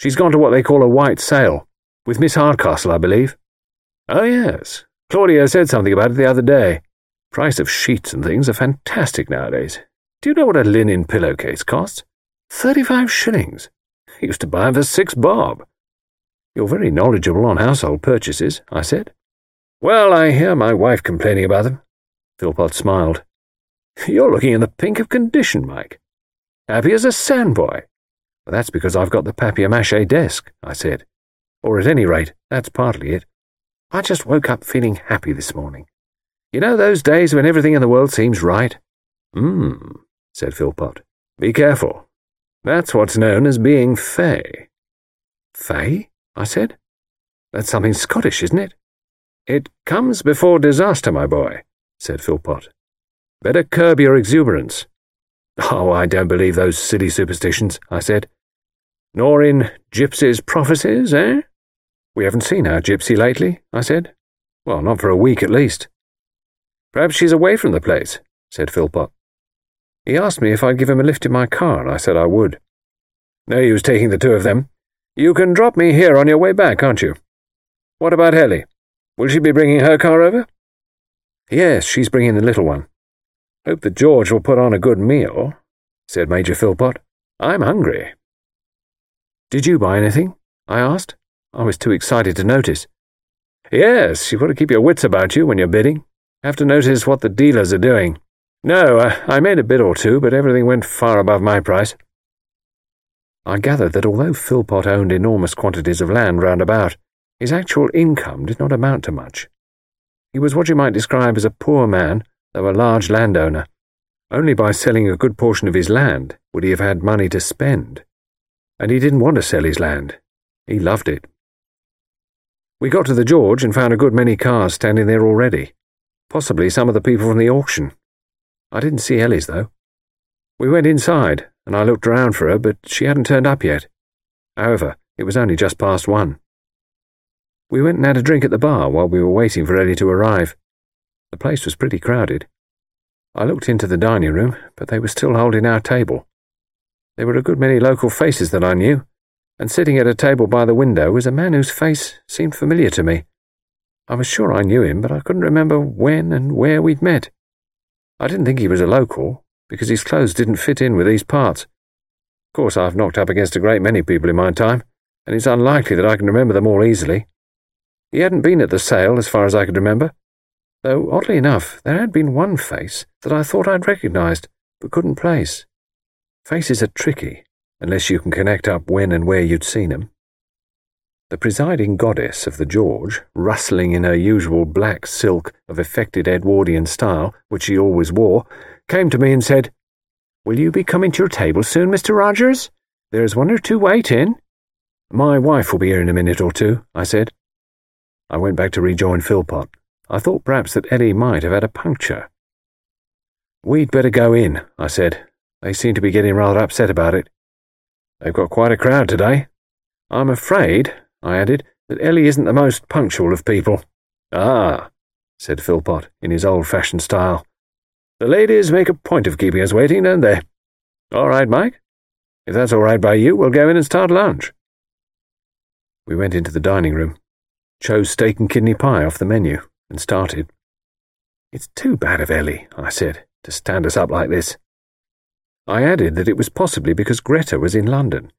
She's gone to what they call a white sale, with Miss Hardcastle, I believe. Oh, yes. Claudia said something about it the other day. Price of sheets and things are fantastic nowadays. Do you know what a linen pillowcase costs? Thirty-five shillings. I used to buy them for six bob. You're very knowledgeable on household purchases, I said. Well, I hear my wife complaining about them. Philpot smiled. You're looking in the pink of condition, Mike. Happy as a sandboy. That's because I've got the papier-mâché desk, I said. Or at any rate, that's partly it. I just woke up feeling happy this morning. You know those days when everything in the world seems right? Hmm, said Philpot. Be careful. That's what's known as being fey. Fey? I said. That's something Scottish, isn't it? It comes before disaster, my boy, said Philpot. Better curb your exuberance. Oh, I don't believe those silly superstitions, I said. Nor in Gypsy's prophecies, eh? We haven't seen our Gypsy lately, I said. Well, not for a week at least. Perhaps she's away from the place, said Philpot. He asked me if I'd give him a lift in my car, and I said I would. No use taking the two of them. You can drop me here on your way back, can't you? What about Ellie? Will she be bringing her car over? Yes, she's bringing the little one. Hope that George will put on a good meal, said Major Philpot. I'm hungry. Did you buy anything? I asked. I was too excited to notice. Yes, you've got to keep your wits about you when you're bidding. Have to notice what the dealers are doing. No, I, I made a bid or two, but everything went far above my price. I gathered that although Philpot owned enormous quantities of land round about, his actual income did not amount to much. He was what you might describe as a poor man, though a large landowner. Only by selling a good portion of his land would he have had money to spend. And he didn't want to sell his land. He loved it. We got to the George and found a good many cars standing there already. Possibly some of the people from the auction. I didn't see Ellie's, though. We went inside, and I looked around for her, but she hadn't turned up yet. However, it was only just past one. We went and had a drink at the bar while we were waiting for Ellie to arrive. The place was pretty crowded. I looked into the dining room, but they were still holding our table. There were a good many local faces that I knew, and sitting at a table by the window was a man whose face seemed familiar to me. I was sure I knew him, but I couldn't remember when and where we'd met. I didn't think he was a local, because his clothes didn't fit in with these parts. Of course, I've knocked up against a great many people in my time, and it's unlikely that I can remember them all easily. He hadn't been at the sale, as far as I could remember, though, oddly enough, there had been one face that I thought I'd recognised, but couldn't place. Faces are tricky, unless you can connect up when and where you'd seen. The presiding goddess of the George, rustling in her usual black silk of affected Edwardian style, which she always wore, came to me and said, Will you be coming to your table soon, Mr. Rogers? There's one or two waiting. My wife will be here in a minute or two, I said. I went back to rejoin Philpot. I thought perhaps that Ellie might have had a puncture. We'd better go in, I said. They seem to be getting rather upset about it. They've got quite a crowd today. I'm afraid, I added, that Ellie isn't the most punctual of people. Ah, said Philpot, in his old-fashioned style. The ladies make a point of keeping us waiting, don't they? All right, Mike. If that's all right by you, we'll go in and start lunch. We went into the dining room, chose steak and kidney pie off the menu, and started. It's too bad of Ellie, I said, to stand us up like this. I added that it was possibly because Greta was in London,